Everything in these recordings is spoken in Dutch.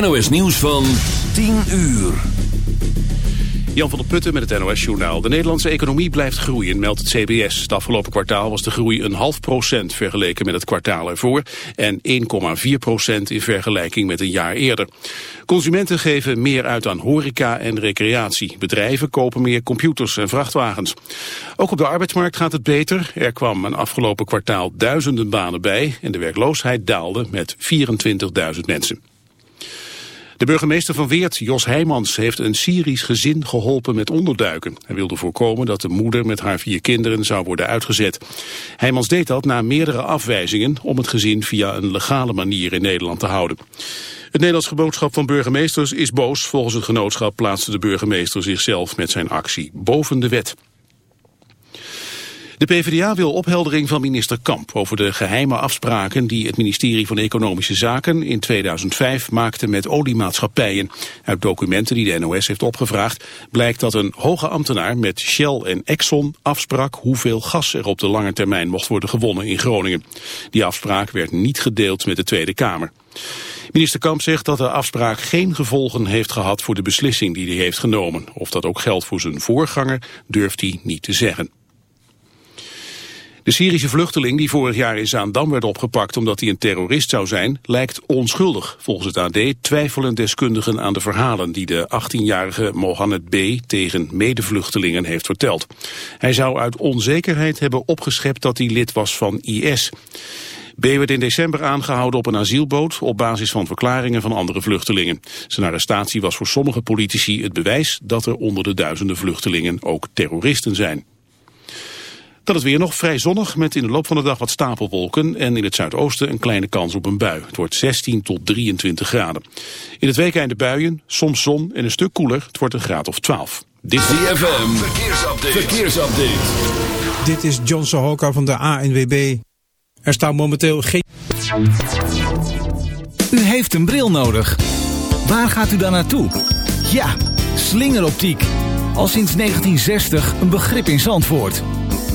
NOS nieuws van 10 uur. Jan van der Putten met het NOS-journaal. De Nederlandse economie blijft groeien, meldt het CBS. Het afgelopen kwartaal was de groei een half procent vergeleken met het kwartaal ervoor... en 1,4 procent in vergelijking met een jaar eerder. Consumenten geven meer uit aan horeca en recreatie. Bedrijven kopen meer computers en vrachtwagens. Ook op de arbeidsmarkt gaat het beter. Er kwam een afgelopen kwartaal duizenden banen bij... en de werkloosheid daalde met 24.000 mensen. De burgemeester van Weert, Jos Heijmans, heeft een Syrisch gezin geholpen met onderduiken. Hij wilde voorkomen dat de moeder met haar vier kinderen zou worden uitgezet. Heijmans deed dat na meerdere afwijzingen om het gezin via een legale manier in Nederland te houden. Het Nederlands Genootschap van Burgemeesters is boos. Volgens het genootschap plaatste de burgemeester zichzelf met zijn actie boven de wet. De PvdA wil opheldering van minister Kamp over de geheime afspraken die het ministerie van Economische Zaken in 2005 maakte met oliemaatschappijen. Uit documenten die de NOS heeft opgevraagd blijkt dat een hoge ambtenaar met Shell en Exxon afsprak hoeveel gas er op de lange termijn mocht worden gewonnen in Groningen. Die afspraak werd niet gedeeld met de Tweede Kamer. Minister Kamp zegt dat de afspraak geen gevolgen heeft gehad voor de beslissing die hij heeft genomen. Of dat ook geldt voor zijn voorganger durft hij niet te zeggen. De Syrische vluchteling die vorig jaar in Zaandam werd opgepakt omdat hij een terrorist zou zijn, lijkt onschuldig. Volgens het AD twijfelen deskundigen aan de verhalen die de 18-jarige Mohammed B. tegen medevluchtelingen heeft verteld. Hij zou uit onzekerheid hebben opgeschept dat hij lid was van IS. B. werd in december aangehouden op een asielboot op basis van verklaringen van andere vluchtelingen. Zijn arrestatie was voor sommige politici het bewijs dat er onder de duizenden vluchtelingen ook terroristen zijn. Dan is weer nog vrij zonnig met in de loop van de dag wat stapelwolken en in het zuidoosten een kleine kans op een bui. Het wordt 16 tot 23 graden. In het weekend de buien, soms zon en een stuk koeler. Het wordt een graad of 12. Dit is ZFM, verkeersupdate. verkeersupdate. Dit is John Sohoka van de ANWB. Er staat momenteel geen... U heeft een bril nodig. Waar gaat u dan naartoe? Ja, slingeroptiek. Al sinds 1960 een begrip in Zandvoort.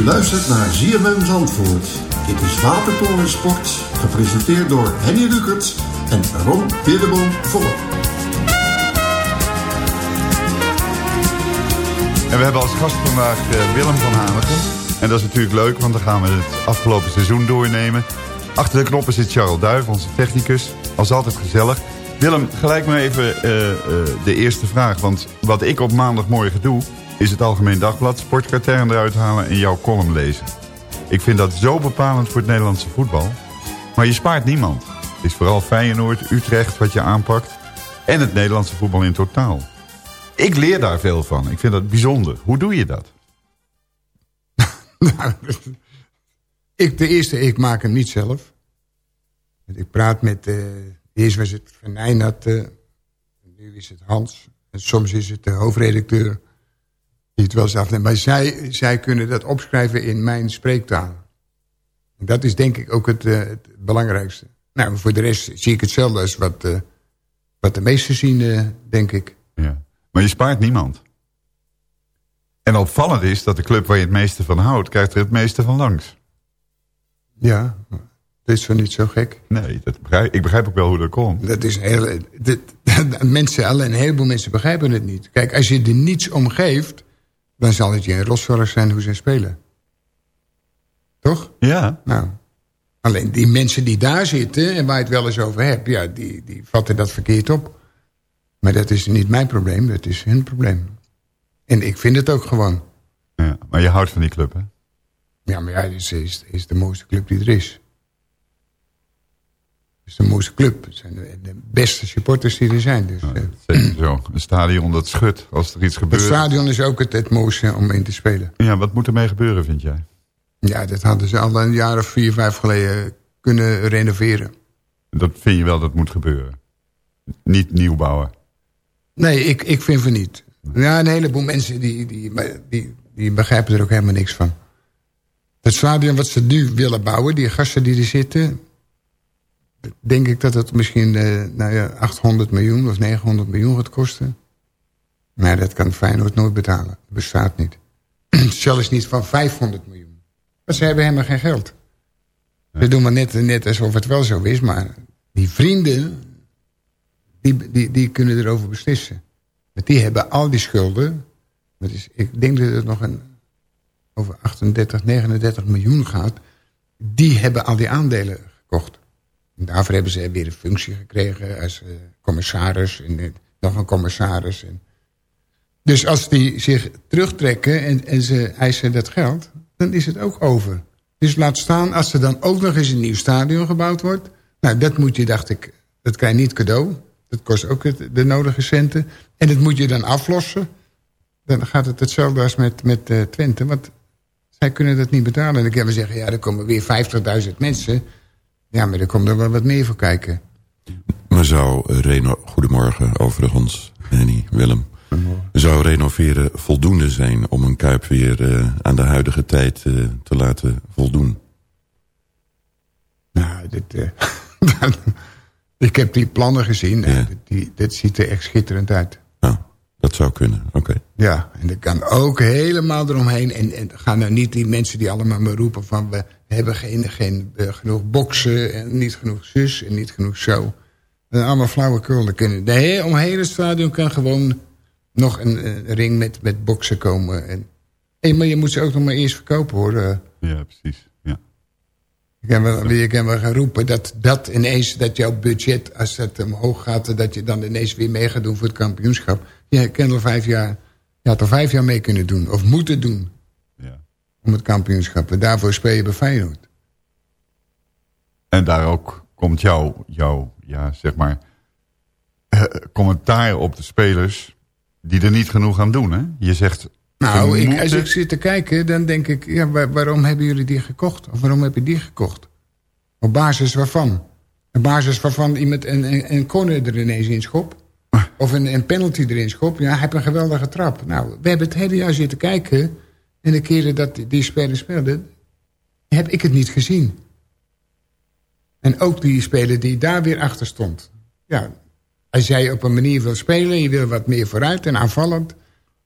U luistert naar ZFM Zandvoort. Dit is Watertoren Sport, gepresenteerd door Henny Rukert en Ron Peerdeboom Voller. En we hebben als gast vandaag eh, Willem van Hanegem. En dat is natuurlijk leuk, want dan gaan we het afgelopen seizoen doornemen. Achter de knoppen zit Charles Duif, onze technicus. Als altijd gezellig. Willem, gelijk maar even eh, eh, de eerste vraag. Want wat ik op maandagmorgen doe is het Algemeen Dagblad, sportkatern eruit halen en jouw column lezen. Ik vind dat zo bepalend voor het Nederlandse voetbal. Maar je spaart niemand. Het is vooral Feyenoord, Utrecht wat je aanpakt. En het Nederlandse voetbal in totaal. Ik leer daar veel van. Ik vind dat bijzonder. Hoe doe je dat? ik, de eerste, ik maak hem niet zelf. Ik praat met, uh, eerst was het Van uh, nu is het Hans. En soms is het de hoofdredacteur het wel zelf. Maar zij, zij kunnen dat opschrijven in mijn spreektaal. En dat is denk ik ook het, uh, het, belangrijkste. Nou, voor de rest zie ik hetzelfde als wat, uh, wat de meesten zien, denk ik. Ja. Maar je spaart niemand. En opvallend is dat de club waar je het meeste van houdt... krijgt er het meeste van langs. Ja, dat is zo niet zo gek. Nee, dat begrijp, ik begrijp ook wel hoe dat komt. Dat is heel, dit, mensen, alle, een heleboel mensen begrijpen het niet. Kijk, als je er niets om geeft... dan zal het je een rotzorg zijn hoe ze spelen. Toch? Ja. Nou, alleen die mensen die daar zitten... en waar je het wel eens over hebt... ja, die, die vatten dat verkeerd op. Maar dat is niet mijn probleem, dat is hun probleem. En ik vind het ook gewoon. Ja, maar je houdt van die club, hè? Ja, maar ja, het is, is, is de mooiste club die er is. Het is de mooiste club. Het zijn de, de beste supporters die er zijn. Dus, ja, zeker zo. Een stadion dat schudt als er iets gebeurt. Het stadion is ook het, het mooiste om in te spelen. Ja, wat moet ermee gebeuren, vind jij? Ja, dat hadden ze al een jaar of vier, vijf geleden kunnen renoveren. Dat vind je wel dat moet gebeuren? Niet nieuw bouwen? Nee, ik, ik vind van niet. Ja, een heleboel mensen die, die, die, die begrijpen er ook helemaal niks van. Het stadion wat ze nu willen bouwen, die gasten die er zitten... denk ik dat het misschien uh, nou ja, 800 miljoen of 900 miljoen gaat kosten. Maar dat kan Feyenoord nooit betalen. Dat bestaat niet. Zelfs niet van 500 miljoen. Maar ze hebben helemaal geen geld. Ze doen maar net, net alsof het wel zo is, maar die vrienden... die, die, die kunnen erover beslissen. Want die hebben al die schulden. Dat is, ik denk dat het nog een, over 38, 39 miljoen gaat. Die hebben al die aandelen gekocht. Daarvoor hebben ze weer een functie gekregen als uh, commissaris. En uh, nog een commissaris. Dus als die zich terugtrekken en, en ze eisen dat geld... dan is het ook over. Dus laat staan, als er dan ook nog eens een nieuw stadion gebouwd wordt... nou, dat moet je, dacht ik, dat krijg je niet cadeau. Dat kost ook de nodige centen. En dat moet je dan aflossen. Dan gaat het hetzelfde als met, met uh, Twente. Want zij kunnen dat niet betalen. En dan kunnen we zeggen, ja, er komen weer 50.000 mensen. Ja, maar er komt er wel wat meer voor kijken. Maar zou Reno... Goedemorgen, overigens, Henny, Willem. Zou renoveren voldoende zijn om een Kuip weer uh, aan de huidige tijd uh, te laten voldoen? Nou, dit... Ik heb die plannen gezien. Ja. Die, dit ziet er echt schitterend uit. Dat zou kunnen, oké. Ja, en dat kan ook helemaal eromheen. En, en gaan nou niet die mensen die allemaal maar roepen van... we hebben geen, geen uh, genoeg boksen en niet genoeg zus en niet genoeg zo. Dat zijn allemaal flauwekul. Kunnen. De hele, omheen stadion kan gewoon nog een, een ring met, met boksen komen. En, hey, maar je moet ze ook nog maar eerst verkopen hoor. Ja, precies. Je kan wel, je kan wel gaan roepen dat, dat ineens, dat jouw budget, als het omhoog gaat, dat je dan ineens weer mee gaat doen voor het kampioenschap. Je kan al vijf jaar, je had al vijf jaar mee kunnen doen, of moeten doen. Ja. Om het kampioenschap. En daarvoor speel je bij Feyenoord. En daar ook komt jouw, jouw ja, zeg maar, uh, commentaar op de spelers die er niet genoeg aan doen. Hè? Je zegt, nou, ik, als ik zit te kijken, dan denk ik... Ja, waar, waarom hebben jullie die gekocht? Of waarom heb je die gekocht? Op basis waarvan? Op basis waarvan iemand een, een, een corner er ineens in schop? Of een, een penalty erin schop? Ja, hij heeft een geweldige trap. Nou, we hebben het hele jaar zitten kijken... en de keren dat die, die speler speelde... heb ik het niet gezien. En ook die speler die daar weer achter stond. Ja, als jij op een manier wil spelen... je wil wat meer vooruit en aanvallend...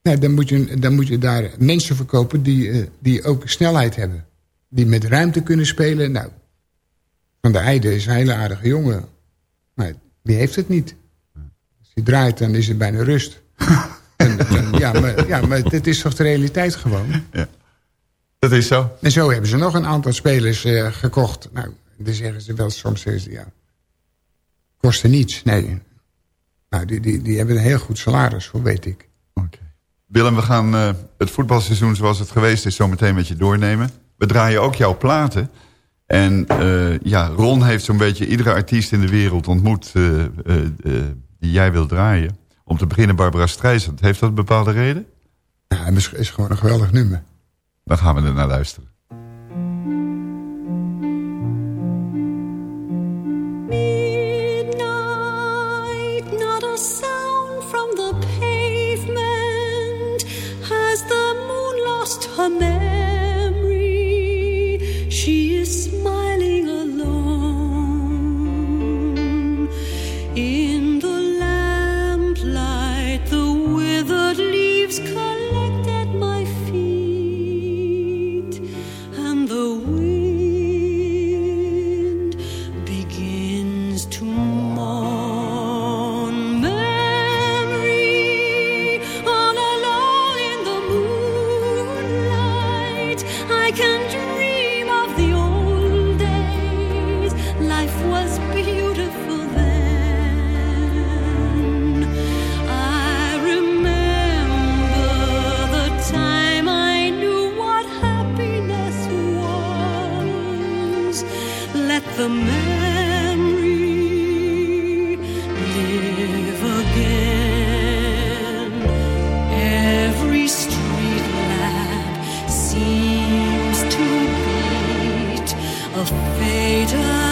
Nee, dan, moet je, dan moet je daar mensen verkopen die, uh, die ook snelheid hebben. Die met ruimte kunnen spelen. Nou, Van de Eide is een hele aardige jongen. Maar die heeft het niet. Als hij draait, dan is het bijna rust. en, en, ja, maar, ja, maar dit is toch de realiteit gewoon? Ja. Dat is zo. En zo hebben ze nog een aantal spelers uh, gekocht. Nou, dan zeggen ze wel soms, ze, ja, kosten niets. Nee. Nou, die, die, die hebben een heel goed salaris, hoe weet ik. Willem, we gaan uh, het voetbalseizoen zoals het geweest is zo meteen met je doornemen. We draaien ook jouw platen. En uh, ja, Ron heeft zo'n beetje iedere artiest in de wereld ontmoet uh, die jij wil draaien. Om te beginnen Barbara Streisand. Heeft dat een bepaalde reden? Ja, het is gewoon een geweldig nummer. Dan gaan we er naar luisteren. me. A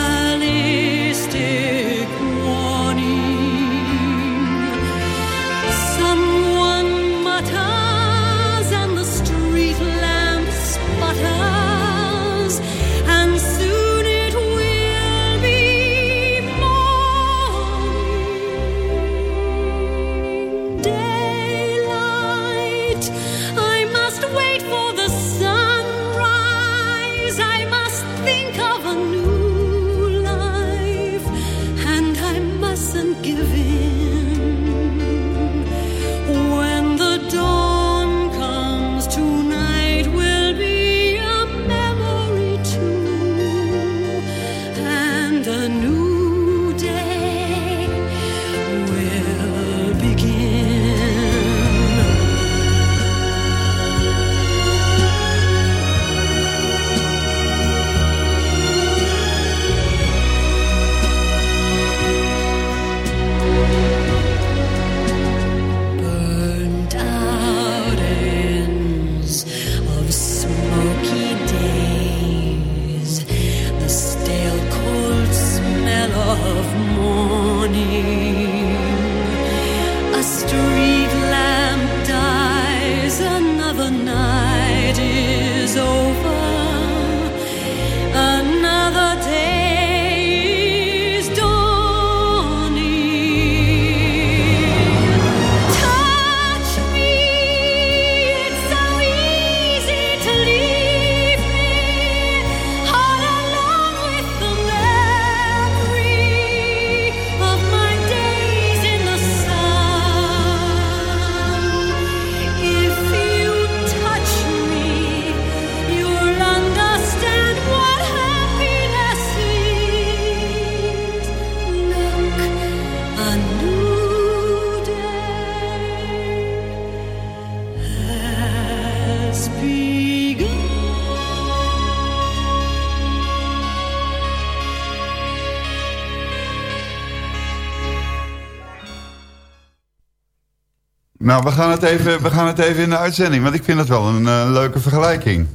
Nou, we gaan, het even, we gaan het even in de uitzending, want ik vind het wel een eh, leuke vergelijking.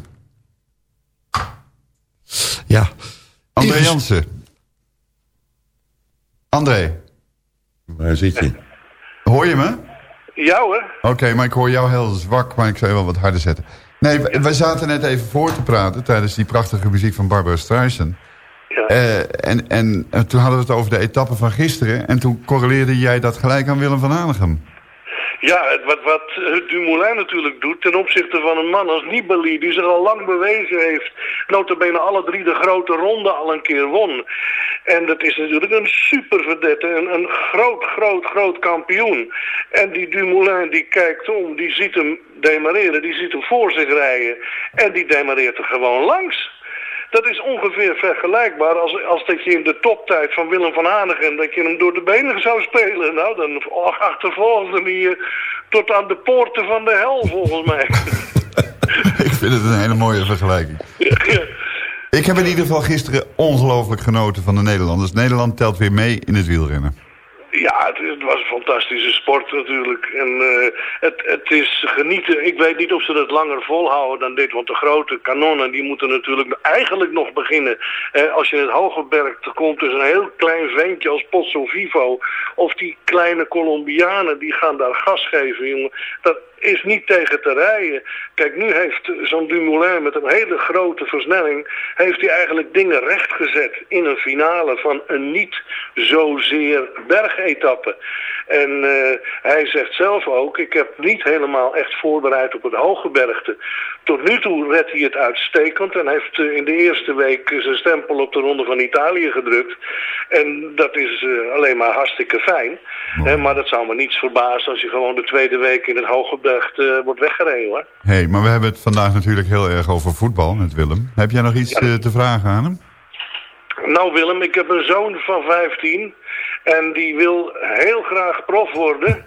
Ja. André Even- Jansen. André, Waar zit je? hoor je me? Ja hoor. Oké, maar ik hoor jou heel zwak, maar ik zou je wel wat harder zetten. Nee, we, we zaten net even voor te praten tijdens die prachtige muziek van Barbara Streisand. Eh, en, en eh, toen hadden we het over de etappe van gisteren. En toen correleerde jij dat gelijk aan Willem van Hanegem. Ja, wat, wat Dumoulin natuurlijk doet ten opzichte van een man als Nibali... die zich al lang bewezen heeft, notabene alle drie de grote ronden al een keer won. En dat is natuurlijk een super verdette, een, een groot, groot, groot kampioen. En die Dumoulin die kijkt om, die ziet hem demareren, die ziet hem voor zich rijden. En die demareert er gewoon langs. Dat is ongeveer vergelijkbaar als, als dat je in de toptijd van Willem van Hanegem... dat je hem door de benen zou spelen. Nou, dan achtervolgde hij je tot aan de poorten van de hel, volgens mij. ik vind het een hele mooie vergelijking. Ik heb in ieder geval gisteren ongelooflijk genoten van de Nederlanders. Nederland telt weer mee in het wielrennen. Ja, het, was een fantastische sport natuurlijk. En eh, het, het is genieten. Ik weet niet of ze dat langer volhouden dan dit. Want de grote kanonnen die moeten natuurlijk eigenlijk nog beginnen. Eh, als je in het Hogeberg komt, is een heel klein ventje als Pozzo Vivo. Of die kleine Colombianen, die gaan daar gas geven, jongen. Dat is niet tegen te rijden. Kijk, nu heeft zo'n Dumoulin met een hele grote versnelling... heeft hij eigenlijk dingen rechtgezet in een finale van een niet zozeer bergetappe. En eh, hij zegt zelf ook, ik heb niet helemaal echt voorbereid op het hoge bergte. Tot nu toe redt hij het uitstekend en heeft eh, in de eerste week zijn stempel op de Ronde van Italië gedrukt. En dat is eh, alleen maar hartstikke fijn. Maar dat zou me niets verbazen als je gewoon de tweede week in het hoge bergte wordt weggereden hoor. Hé, hey, maar we hebben het vandaag natuurlijk heel erg over voetbal met Willem. Heb jij nog iets eh, te vragen aan hem? Nou Willem, ik heb een zoon van 15 en die wil heel graag prof worden.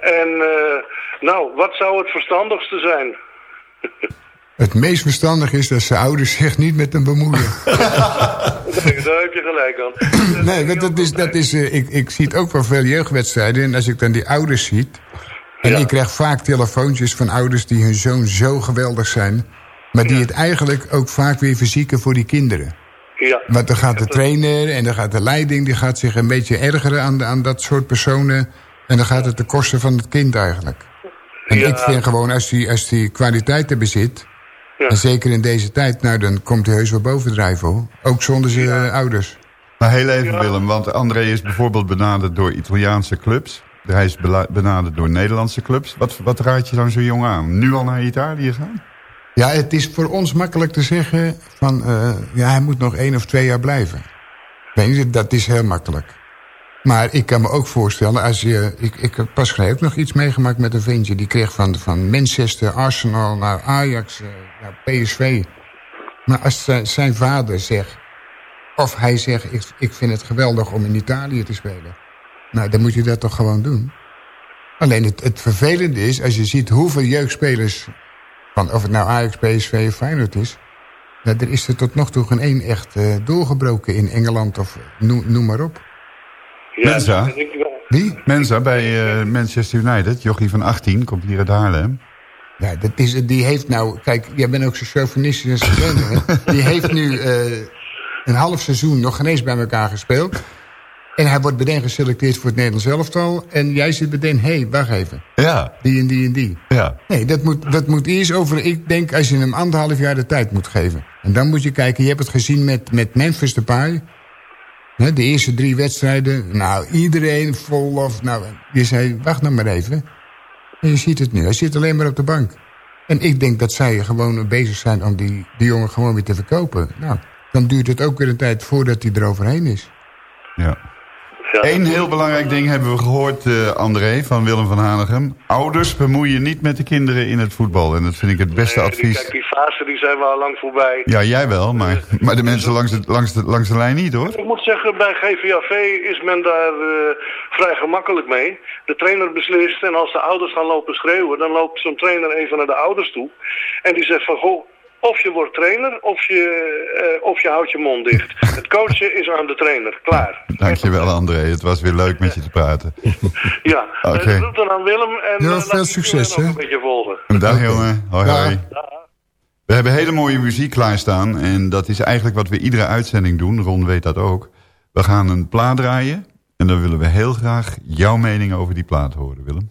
En eh, nou, wat zou het verstandigste zijn? Het meest verstandig is dat zijn ouders zich niet met hem bemoeien. Nee, Daar heb je gelijk aan. nee, want dat is, dat is, eh, ik, ik zie het ook wel veel jeugdwedstrijden. En als ik dan die ouders zie... En ik krijg vaak telefoontjes van ouders die hun zoon zo geweldig zijn... maar die het eigenlijk ook vaak weer verzieken voor die kinderen. Ja. Want dan gaat de trainer en dan gaat de leiding... die gaat zich een beetje ergeren aan, aan dat soort personen... en dan gaat het ten koste van het kind eigenlijk. En Ja. ik vind gewoon, als die, als die kwaliteiten bezit... en zeker in deze tijd, nou dan komt hij heus wel bovendrijven hoor. Ook zonder zijn eh, ouders. Maar heel even Willem, want André is bijvoorbeeld benaderd door Italiaanse clubs. Hij is benaderd door Nederlandse clubs. Wat, wat raad je dan zo'n jongen aan? Nu al naar Italië gaan? Ja, het is voor ons makkelijk te zeggen van... eh, ja, hij moet nog één of twee jaar blijven. Weet je, dat is heel makkelijk. Maar ik kan me ook voorstellen, als je... Ik, ik heb pas geleden ook nog iets meegemaakt met een ventje... die kreeg van, van Manchester, Arsenal naar Ajax, eh, naar PSV. Maar als zijn, vader zegt... of hij zegt, ik, ik vind het geweldig om in Italië te spelen... nou, dan moet je dat toch gewoon doen. Alleen het, het vervelende is, als je ziet hoeveel jeugdspelers... Van of het nou Ajax, PSV of Feyenoord is... Nou, er is er tot nog toe geen één echt eh, doorgebroken in Engeland of noem, noem maar op. Ja, Mensa? Wie? Mensa bij eh, Manchester United, jochie van 18, komt hier uit Haarlem. Ja, dat is, die heeft nou... Kijk, jij bent ook zo chauvinistisch als hè? Die heeft nu eh, een half seizoen nog geen eens bij elkaar gespeeld. En hij wordt meteen geselecteerd voor het Nederlands elftal. En jij zit meteen, hé, hey, wacht even. Ja, Die en die en die. ja. Nee, dat moet, dat moet eerst over... Ik denk als je hem anderhalf jaar de tijd moet geven. En dan moet je kijken, je hebt het gezien met, met Memphis Depay. De eerste drie wedstrijden. Nou, iedereen vol of... Nou, je zei, wacht nou maar even. En je ziet het nu, hij zit alleen maar op de bank. En ik denk dat zij gewoon bezig zijn om die, die jongen gewoon weer te verkopen. Nou, dan duurt het ook weer een tijd voordat hij eroverheen is. ja. Eén heel belangrijk ding hebben we gehoord, eh, André, van Willem van Hanegem. Ouders bemoeien niet met de kinderen in het voetbal. En dat vind ik het beste Nee, advies. Kijk, die fase die zijn we al lang voorbij. Ja, jij wel, maar, maar de mensen langs, het, langs, de, langs de lijn niet, hoor. Ik moet zeggen, bij GVAV is men daar eh, vrij gemakkelijk mee. De trainer beslist en als de ouders gaan lopen schreeuwen... dan loopt zo'n trainer even naar de ouders toe. En die zegt van, goh, of je wordt trainer of je, eh, of je houdt je mond dicht. Het coachen is aan de trainer, klaar. Dankjewel, André. Het was weer leuk met je te praten. Ja, Oké. okay. doe dan aan Willem en Ja, eh, veel succes, hè? een beetje volgen. Een dag, jongen. Hoi, Ja. hoi. We hebben hele mooie muziek klaarstaan. En dat is eigenlijk wat we iedere uitzending doen. Ron weet dat ook. We gaan een plaat draaien. En dan willen we heel graag jouw mening over die plaat horen, Willem.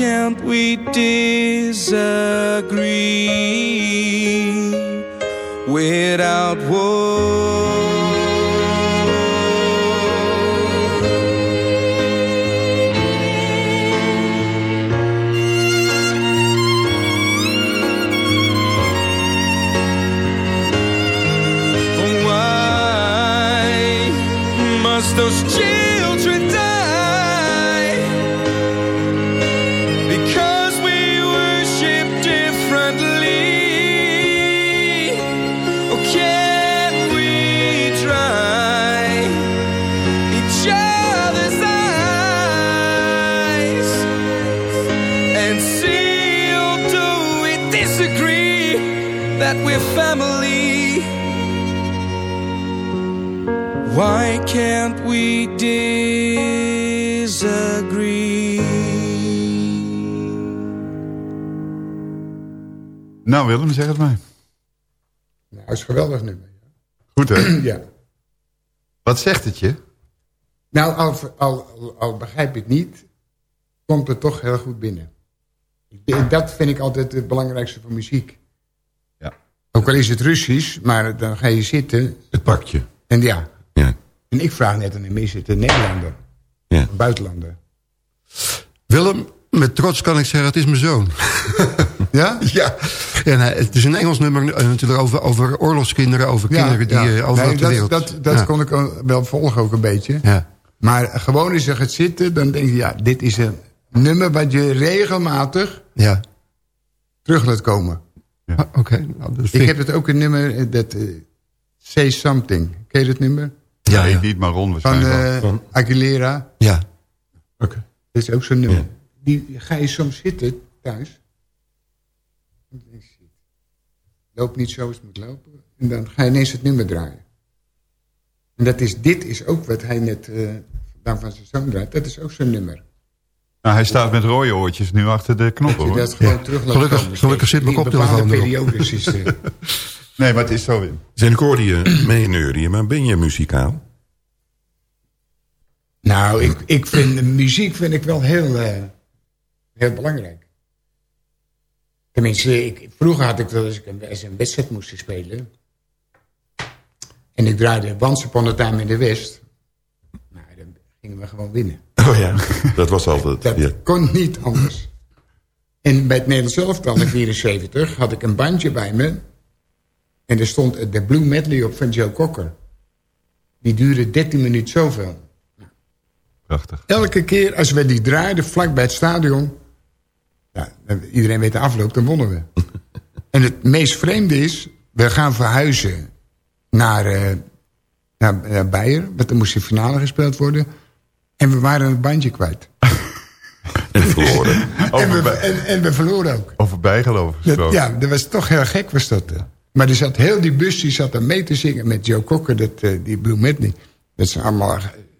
Can't we disagree Nou Willem, zeg het maar. Nou, dat is een geweldig nummer. Goed hè? ja. Wat zegt het je? Nou, al, al, al begrijp ik niet, komt het toch heel goed binnen. Ik- Dat vind ik altijd het belangrijkste van muziek. Ja. Ook al is het Russisch, maar dan ga je zitten. Het pakje. En ja. Ja. En ik vraag net aan hem, is het een Nederlander? Ja. Een buitenlander? Willem, met trots kan ik zeggen, het is mijn zoon. ja? Ja. En hij- het is een Engels nummer eh, natuurlijk over, over oorlogskinderen, over kinderen die ja. eh, overal Nee, ter dat, wereld... Dat, dat Ja. kon ik ook wel volgen ook een beetje. Ja. Maar gewoon als je gaat zitten, dan denk je... ja, dit is een nummer wat je regelmatig Ja. terug laat komen. Ah, Oké. nou, dat Ik heb het ook een nummer, eh, dat eh, Say Something. Ken je dat nummer? Ja, ja. ik niet, maar Ron Van waarschijnlijk wel. eh, Aguilera. Ja. Oké. Dat is ook zo'n nummer. Die ga je soms zitten thuis. En dan denk je, shit, Loop niet zoals het moet lopen. En dan ga je ineens het nummer draaien. En dat is, dit is ook wat hij net eh vandaan van zijn zoon draait. Dat is ook zo'n nummer. Nou, hij staat met rode oortjes nu achter de knoppen. Dat je hoor. dat gewoon terug laat Gelukkig- komen. gelukkig zit mijn koptelefoon periodes is, eh, Nee, maar het is zo. Zijn ik hoorde je meeneurien, maar ben je muzikaal? Nou, ik, ik vind de muziek vind ik wel heel, eh, heel belangrijk. Tenminste, ik, vroeger had ik dat als ik een, als een wedstrijd moest spelen. En ik draaide Once Upon a Time in the West. Nou, dan gingen we gewoon winnen. Oh ja, dat was altijd. Dat ja. kon niet anders. En bij het Nederlands elftal in 74 had ik een bandje bij me. En er stond de Blue Medley op van Joe Cocker. Die duurde 13 minuten zoveel. Prachtig. Elke keer als we die draaiden vlak bij het stadion... Ja, iedereen weet de afloop, dan wonnen we. en het meest vreemde is... we gaan verhuizen naar, eh, naar, naar Beieren... want er moest de finale gespeeld worden... en we waren het bandje kwijt. En verloren. en, we, en, en we verloren ook. Over bijgeloof gesproken. ja, dat was toch heel gek was dat. eh. Maar er zat heel die bus die zat er mee te zingen met Joe Cocker, dat, eh, die Blue Medley. Dat is allemaal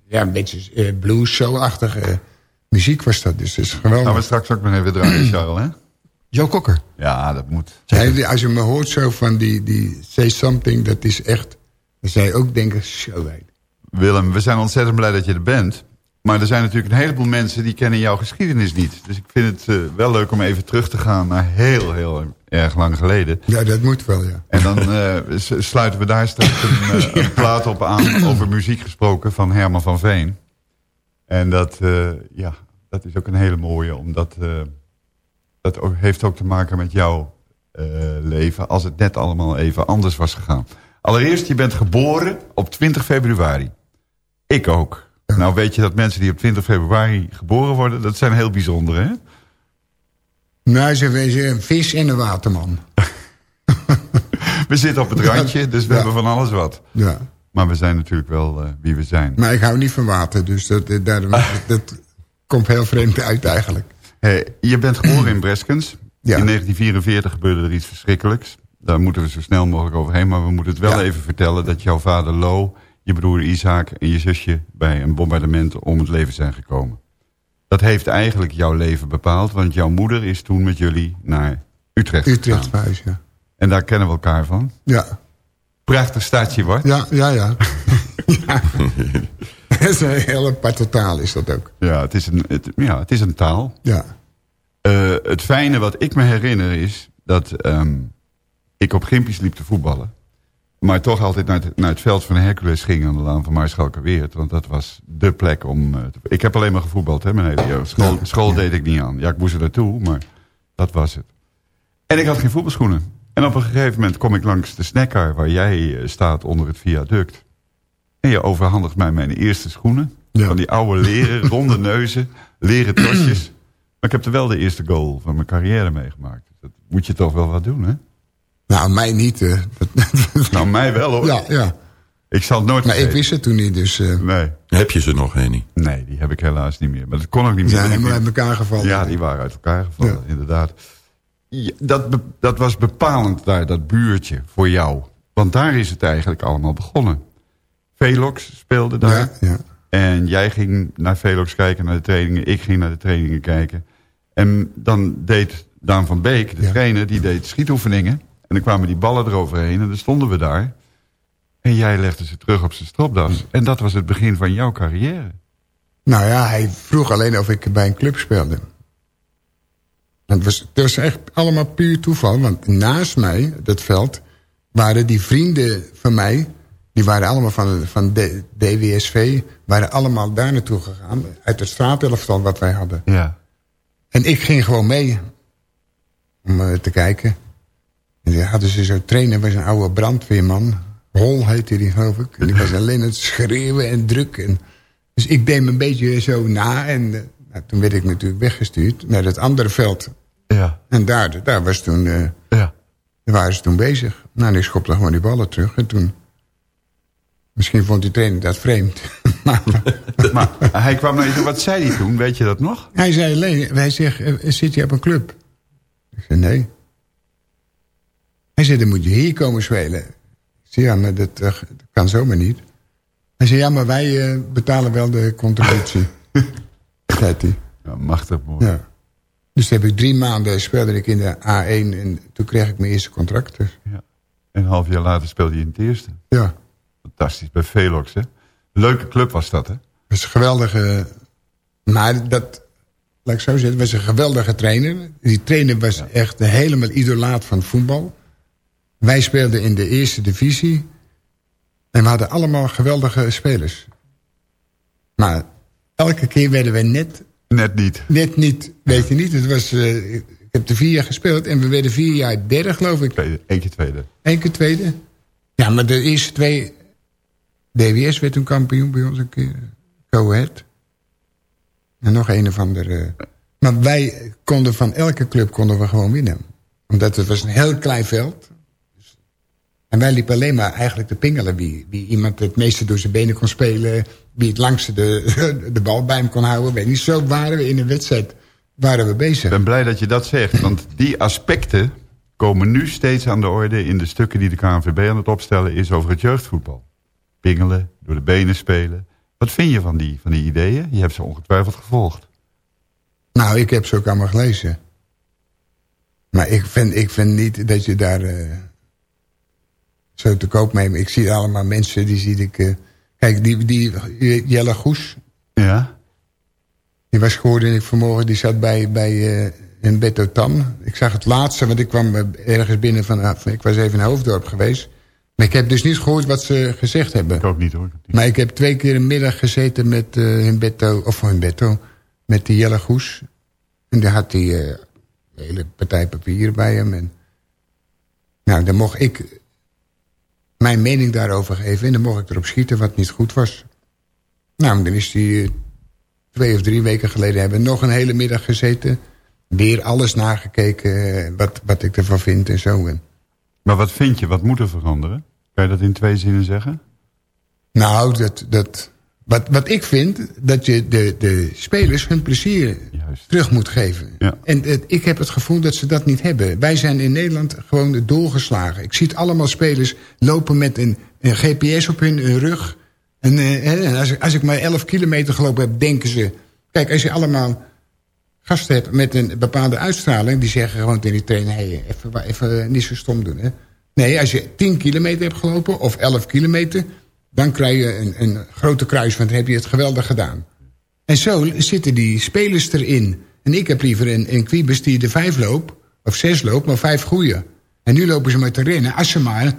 ja, een beetje blues, soul-achtige muziek was dat, dus dat is geweldig. Gaan we straks ook nog even draaien, Charles, hè? Joe Cocker. Ja, dat moet. Hij, als je me hoort zo van die, die Say Something, dat is echt... Dan zou je ook denken, zo hé. Willem, we zijn ontzettend blij dat je er bent. Maar er zijn natuurlijk een heleboel mensen die kennen jouw geschiedenis niet. Dus ik vind het eh, wel leuk om even terug te gaan naar heel, heel erg lang geleden. Ja, dat moet wel, ja. En dan eh, sluiten we daar straks een, eh, een plaat op aan over muziek gesproken van Herman van Veen. En dat, eh, ja, dat is ook een hele mooie, omdat eh, dat ook, heeft ook te maken met jouw eh, leven als het net allemaal even anders was gegaan. Allereerst, je bent geboren op 20 februari. Ik ook. Nou weet je dat mensen die op 20 februari geboren worden, dat zijn heel bijzondere, hè? Nou, ze wezen een vis en een waterman. We zitten op het randje, dus we Ja. hebben van alles wat. Ja. Maar we zijn natuurlijk wel eh, wie we zijn. Maar ik hou niet van water, dus dat, dat, komt heel vreemd uit eigenlijk. Hey, je bent geboren in Breskens. Ja. In 1944 gebeurde er iets verschrikkelijks. Daar moeten we zo snel mogelijk overheen. Maar we moeten het wel even vertellen dat jouw vader Lo, je broer Isaac en je zusje bij een bombardement om het leven zijn gekomen. Dat heeft eigenlijk jouw leven bepaald, want jouw moeder is toen met jullie naar Utrecht Utrecht ja. En daar kennen we elkaar van. Ja, Prachtig stadje, wordt. ja, ja. ja. ja. dat is een aparte taal, is dat ook. Ja, het is een, het, ja, het is een taal. Ja. Eh, het fijne wat ik me herinner is dat ehm, ik op Gimpies liep te voetballen. Maar toch altijd naar het, naar het veld van Hercules ging aan de laan van Maarschalkerweert. Want dat was dé plek om... eh, te- ik heb alleen maar gevoetbald, hè, mijn hele jeugd. School, school deed ik niet aan. Ja, ik moest er naartoe, maar dat was het. En ik had geen voetbalschoenen. En op een gegeven moment kom ik langs de snackcar... waar jij eh, staat onder het viaduct. En je overhandigt mij mijn eerste schoenen. Van die oude leren, ronde neuzen, leren tosjes. Maar ik heb er wel de eerste goal van mijn carrière meegemaakt. Dus dat moet je toch wel wat doen, hè? Nou, mij niet. eh. Nou, mij wel, hoor. ja, ja. Ik zal het nooit Maar ik wist het toen niet, dus... eh, Nee. Heb je ze nog, Henny? Nee, die heb ik helaas niet meer. Maar dat kon ook niet meer. zijn Ik- helemaal uit elkaar gevallen. Ja, die waren uit elkaar gevallen, inderdaad. Ja, dat, dat was bepalend daar, dat buurtje, voor jou. Want daar is het eigenlijk allemaal begonnen. Velox speelde daar. Ja, ja. En jij ging naar Velox kijken, naar de trainingen. Ik ging naar de trainingen kijken. En dan deed Daan van Beek, de trainer, die deed schietoefeningen. En dan kwamen die ballen eroverheen en dan stonden we daar. En jij legde ze terug op zijn stropdas. En dat was het begin van jouw carrière. Nou ja, hij vroeg alleen of ik bij een club speelde. Het was, het was echt allemaal puur toeval. Want naast mij, dat veld, waren die vrienden van mij... die waren allemaal van, van de, DWSV... waren allemaal daar naartoe gegaan. Uit het straatelftal wat wij hadden. Ja. En ik ging gewoon mee. Om eh, te kijken. En die hadden ze zo'n trainer, was een oude brandweerman. Hol heette die, geloof ik. En die was alleen het schreeuwen en druk. En, dus ik deed me een beetje zo na. En eh, nou, toen werd ik natuurlijk weggestuurd naar het andere veld. Ja. En daar, daar, was toen, eh, Ja. daar waren ze toen bezig. Nou, die schopte gewoon die ballen terug. En toen... Misschien vond die trainer dat vreemd. maar Maar hij kwam toe. Wat zei hij toen? Weet je dat nog? hij zei alleen... Hij zegt, eh, zit je op een club? Ik zei, nee. Hij zei, dan moet je hier komen spelen. Ik zei, ja, maar dat, eh, dat kan zomaar niet. Hij zei, ja, maar wij eh, betalen wel de contributie. zei hij. Ja, machtig mooi. Ja. Dus toen heb ik drie maanden speelde ik in de A1 en toen kreeg ik mijn eerste contract. Dus. Ja. En een half jaar later speelde je in het eerste. Ja, Fantastisch, bij Velox, hè? Leuke club was dat, hè? dat was een geweldige... Maar dat, laat ik zo zeggen, was een geweldige trainer. Die trainer was echt helemaal idolaat van voetbal. Wij speelden in de eerste divisie. En we hadden allemaal geweldige spelers. Maar elke keer werden we net... Net niet. Net niet, weet je niet. Het was, eh, ik heb er vier jaar gespeeld en we werden vier jaar derde, geloof ik. Tweede, Eén keer tweede. Eén keer tweede. Ja, maar de eerste twee... DWS werd toen kampioen bij ons een keer. Ahead. En nog een of andere... Maar wij konden van elke club konden we gewoon winnen. Omdat het was een heel klein veld. En wij liepen alleen maar eigenlijk te pingelen. Wie, wie iemand het meeste door zijn benen kon spelen. Wie het langste de, de bal bij hem kon houden. Weet niet, zo waren we in een wedstrijd waren we bezig. Ik ben blij dat je dat zegt, want die aspecten komen nu steeds aan de orde... in de stukken die de KNVB aan het opstellen is over het jeugdvoetbal. Pingelen, door de benen spelen. Wat vind je van die, van die ideeën? Je hebt ze ongetwijfeld gevolgd. Nou, ik heb ze ook allemaal gelezen. Maar ik vind, ik vind niet dat je daar eh, zo te koop mee... Ik zie allemaal mensen, die zie ik... eh, kijk, die, die Jelle Goes... Ja? Die was geworden ik vanmorgen, die zat bij, bij eh in Beto Tam. Ik zag het laatste, want ik kwam eh, ergens binnen van... ah, Ik was even in Hoofddorp geweest. Maar ik heb dus niet gehoord wat ze gezegd hebben. Ik ook niet hoor. Maar ik heb twee keer een middag gezeten met eh in Beto... Of in Beto, met die Jelle Goes. En daar had hij eh, een hele partij papieren bij hem. En, nou, dan mocht ik mijn mening daarover geven. En dan mocht ik erop schieten wat niet goed was. Nou, dan is hij eh, twee of drie weken geleden... hebben we nog een hele middag gezeten. Weer alles nagekeken, eh, wat, wat ik ervan vind en zo. Maar wat vind je? Wat moet er veranderen? Kan je dat in twee zinnen zeggen? nou, dat, dat, wat, wat ik vind, dat je de, de spelers hun plezier terug moet geven. En het, ik heb het gevoel dat ze dat niet hebben. Wij zijn in Nederland gewoon doorgeslagen. Ik zie het allemaal spelers lopen met een, een GPS op hun, hun rug. En, eh, en als, ik, als ik maar 11 kilometer gelopen heb, denken ze... Kijk, als je allemaal gasten hebt met een bepaalde uitstraling... die zeggen gewoon tegen die trainer... Hey, even, even niet zo stom doen. Hè? Nee, als je 10 kilometer hebt gelopen of 11 kilometer... dan krijg je een, een grote kruis, want dan heb je het geweldig gedaan. En zo zitten die spelers erin. En ik heb liever een, een die er vijf loopt... of zes loopt, maar vijf goede. En nu lopen ze maar te rennen. Als ze maar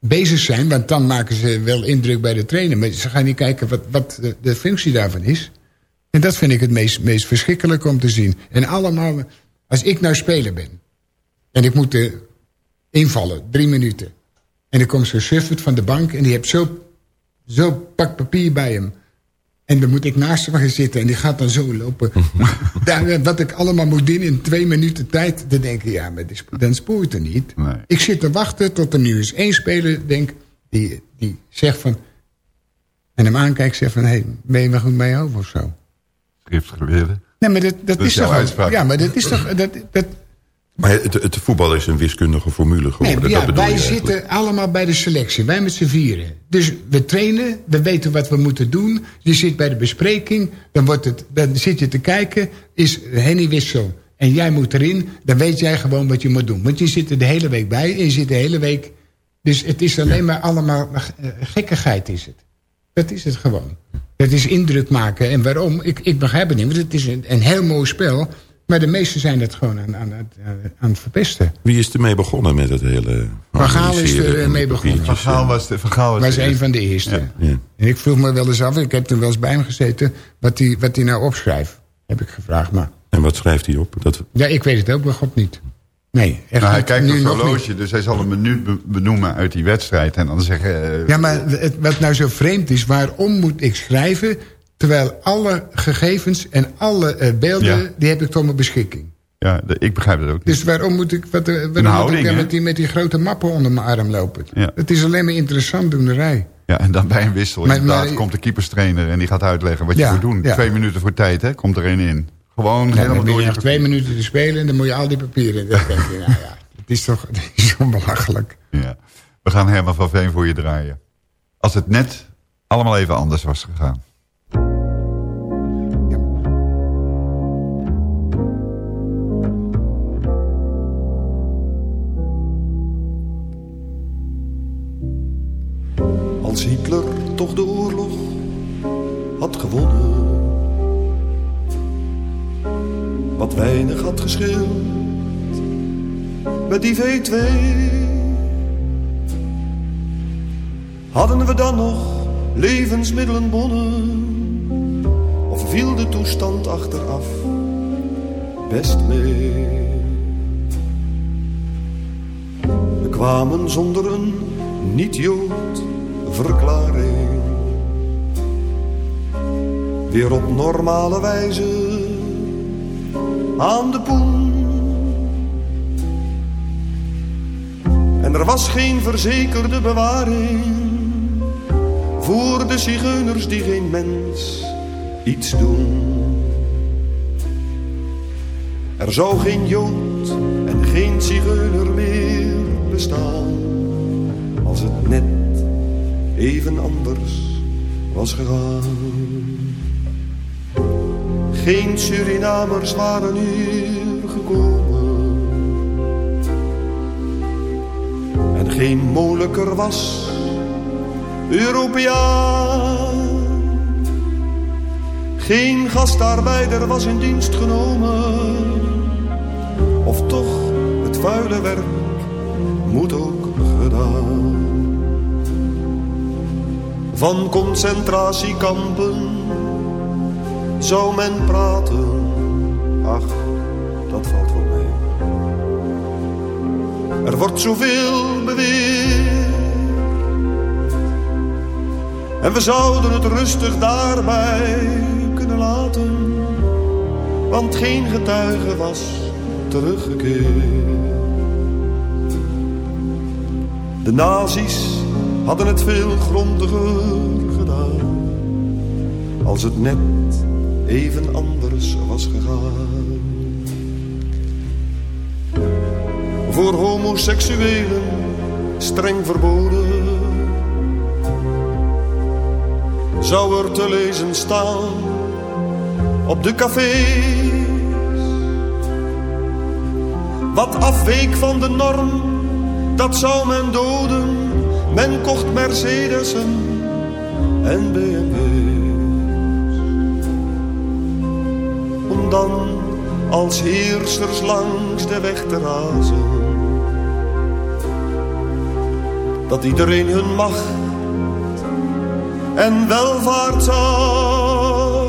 bezig zijn, want dan maken ze wel indruk bij de trainer. Maar ze gaan niet kijken wat, wat de, de functie daarvan is. En dat vind ik het meest, meest verschrikkelijk om te zien. En allemaal, als ik nou speler ben... en ik moet eh, invallen, drie minuten... en dan komt zo'n Suffert van de bank... en die heeft zo, zo pak papier bij hem... en dan moet ik naast hem gaan zitten... en die gaat dan zo lopen. Daar, wat ik allemaal moet doen in twee minuten tijd... dan denk ik, ja, maar dan spoort er niet. Ik zit te wachten tot er nu eens één speler denk, die, die zegt van... en hem aankijkt zegt van... hé, hey, ben je wel goed mee over of zo? Schriftgeleerde. Nee, maar dat, dat, Dat is toch... uitspraak. Ja, maar dat is toch... Dat, dat, Maar het, het voetbal is een wiskundige formule geworden. ja, wij eigenlijk. zitten allemaal bij de selectie. Wij met z'n vieren. Dus we trainen, we weten wat we moeten doen. Je zit bij de bespreking, dan, wordt het, dan zit je te kijken. Is Henny Wissel en jij moet erin... dan weet jij gewoon wat je moet doen. Want je zit er de hele week bij en je zit de hele week... Dus het is alleen maar allemaal eh, gekkigheid is het. Dat is het gewoon. Dat is indruk maken. En waarom? Ik, ik begrijp het niet. Want het is een, een heel mooi spel. Maar de meesten zijn het gewoon aan, aan, aan, aan het verpesten. Wie is ermee begonnen met het hele... Van Gaal is er en mee begonnen. Van Gaal was, de, van Gaal was, was de een van de eerste. Ja. En ik vroeg me wel eens af, ik heb toen wel eens bij hem gezeten... wat hij wat hij nou opschrijft, heb ik gevraagd. Maar En wat schrijft hij op? Dat, ja, ik weet het ook bij God niet. Nee, echt Nou, hij kijkt nog niet. horloge, dus hij zal een minuut be- benoemen uit die wedstrijd. En dan zeggen... eh, Ja, maar het, wat nou zo vreemd is, waarom moet ik schrijven... terwijl alle gegevens en alle eh, beelden, Ja. die heb ik tot mijn beschikking. ja, de- ik begrijp het ook niet. Dus waarom moet ik, wat, eh, waarom moet houding, ik met die, met die grote mappen onder mijn arm lopen? Ja. Het is alleen maar interessant doenerij. Ja, en dan bij een wissel. Maar- inderdaad, maar- komt de keeperstrainer en die gaat uitleggen wat Ja, je moet doen. Twee minuten voor tijd, hè? Komt er één in. Gewoon Ja, helemaal door je nog twee minuten te spelen en dan moet je al die papieren... Denk je, nou ja, het is toch het is zo belachelijk. Ja. We gaan Herman van Veen voor je draaien. Als het net allemaal even anders was gegaan. Als Hitler toch de oorlog had gewonnen. Wat weinig had gescheeld met die V2. Hadden we dan nog levensmiddelenbonnen? Of viel de toestand achteraf best mee? We kwamen zonder een niet-Jood verklaring. Weer op normale wijze aan de poen. En er was geen verzekerde bewaring voor de zigeuners die geen mens iets doen. Er zou geen Jood en geen zigeuner meer bestaan als het net even anders was gegaan. Geen Surinamers waren hier gekomen. En geen moeilijker was Europeaan. Geen gastarbeider was in dienst genomen. Of toch, het vuile werk moet ook gedaan. Van concentratiekampen zou men praten. Ach, dat valt wel mee. Er wordt zoveel beweerd. En we zouden het rustig daarbij kunnen laten. Want geen getuige was teruggekeerd. De nazi's hadden het veel grondiger gedaan. Als het net even anders was gegaan. Voor homoseksuelen streng verboden. Zou er te lezen staan op de cafés. Wat afweek van de norm, dat zou men doden. Men kocht Mercedesen en BMW's. Om dan als heersers langs de weg te razen. Dat iedereen hun macht en welvaart zag.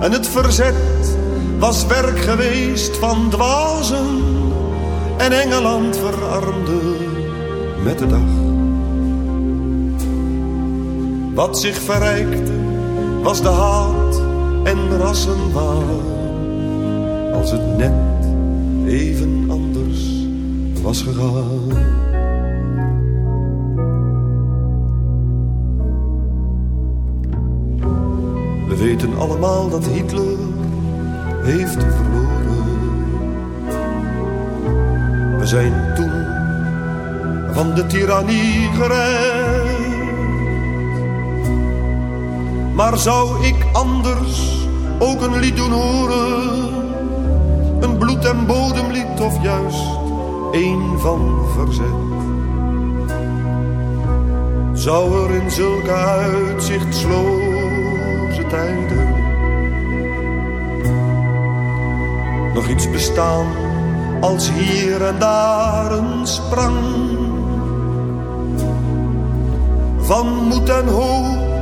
En het verzet was werk geweest van dwazen. En Engeland verarmde met de dag. Wat zich verrijkte was de haat en rassenwaar. Als het net even anders was gegaan. We weten allemaal dat Hitler heeft verloren. We zijn toen van de tirannie gered. Maar zou ik anders ook een lied doen horen? Een bloed- en bodemlied of juist een van verzet? Zou er in zulke uitzichtsloze tijden nog iets bestaan als hier en daar een sprang van moed en hoop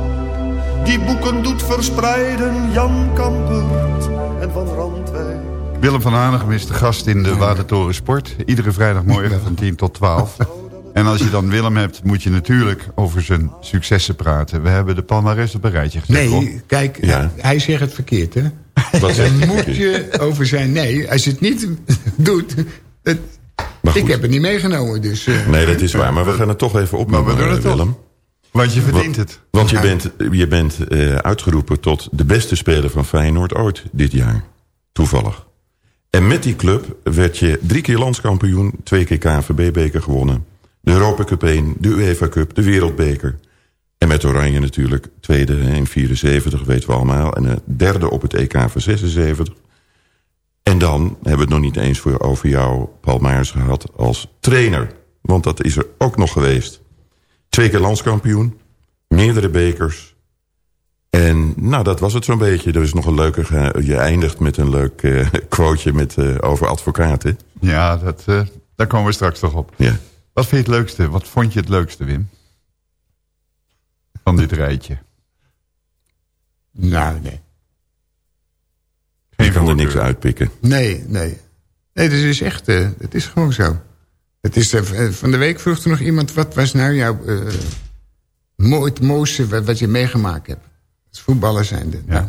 die boeken doet verspreiden Jan Kampert en Van Randwijk. Willem van Hanegem is de gast in de Watertoren Sport. Iedere vrijdagmorgen van 10 tot 12. En als je dan Willem hebt, moet je natuurlijk over zijn successen praten. We hebben de palmares op een rijtje gezet. Nee, kijk, Ja. hij zegt het verkeerd, hè? Wat Dan moet je over zijn... Nee, als je het niet doet... Het, ik heb het niet meegenomen, dus... eh, Nee, dat is waar. Maar we gaan het toch even opnoemen, Maar we doen het eh, toch. Want je verdient het. Want je bent, je bent eh, uitgeroepen tot de beste speler van Feyenoord ooit dit jaar. Toevallig. En met die club werd je drie keer landskampioen, twee keer KNVB-beker gewonnen. De Europa Cup 1, de UEFA Cup, de Wereldbeker. En met Oranje natuurlijk, tweede in 74, weten we allemaal. En de derde op het EK van 76. En dan hebben we het nog niet eens voor, over jou, Paul gehad als trainer. Want dat is er ook nog geweest. Twee keer landskampioen, meerdere bekers. En nou, dat was het zo'n beetje. Er is nog een leuke... Je eindigt met een leuk eh quoteje met, eh, over advocaten. Ja, dat, eh, daar komen we straks toch op. Ja. Wat vind je het leukste? Wat vond je het leukste, Wim? Van dit rijtje. Nou, nee. Je kan er niks uitpikken. Nee, nee. Nee, dat is echt... eh, het is gewoon zo. Het is, eh, van de week vroeg er nog iemand... wat was nou jouw... eh mooi, het mooiste wat, wat je meegemaakt hebt? Als voetballer zijnde. Nou,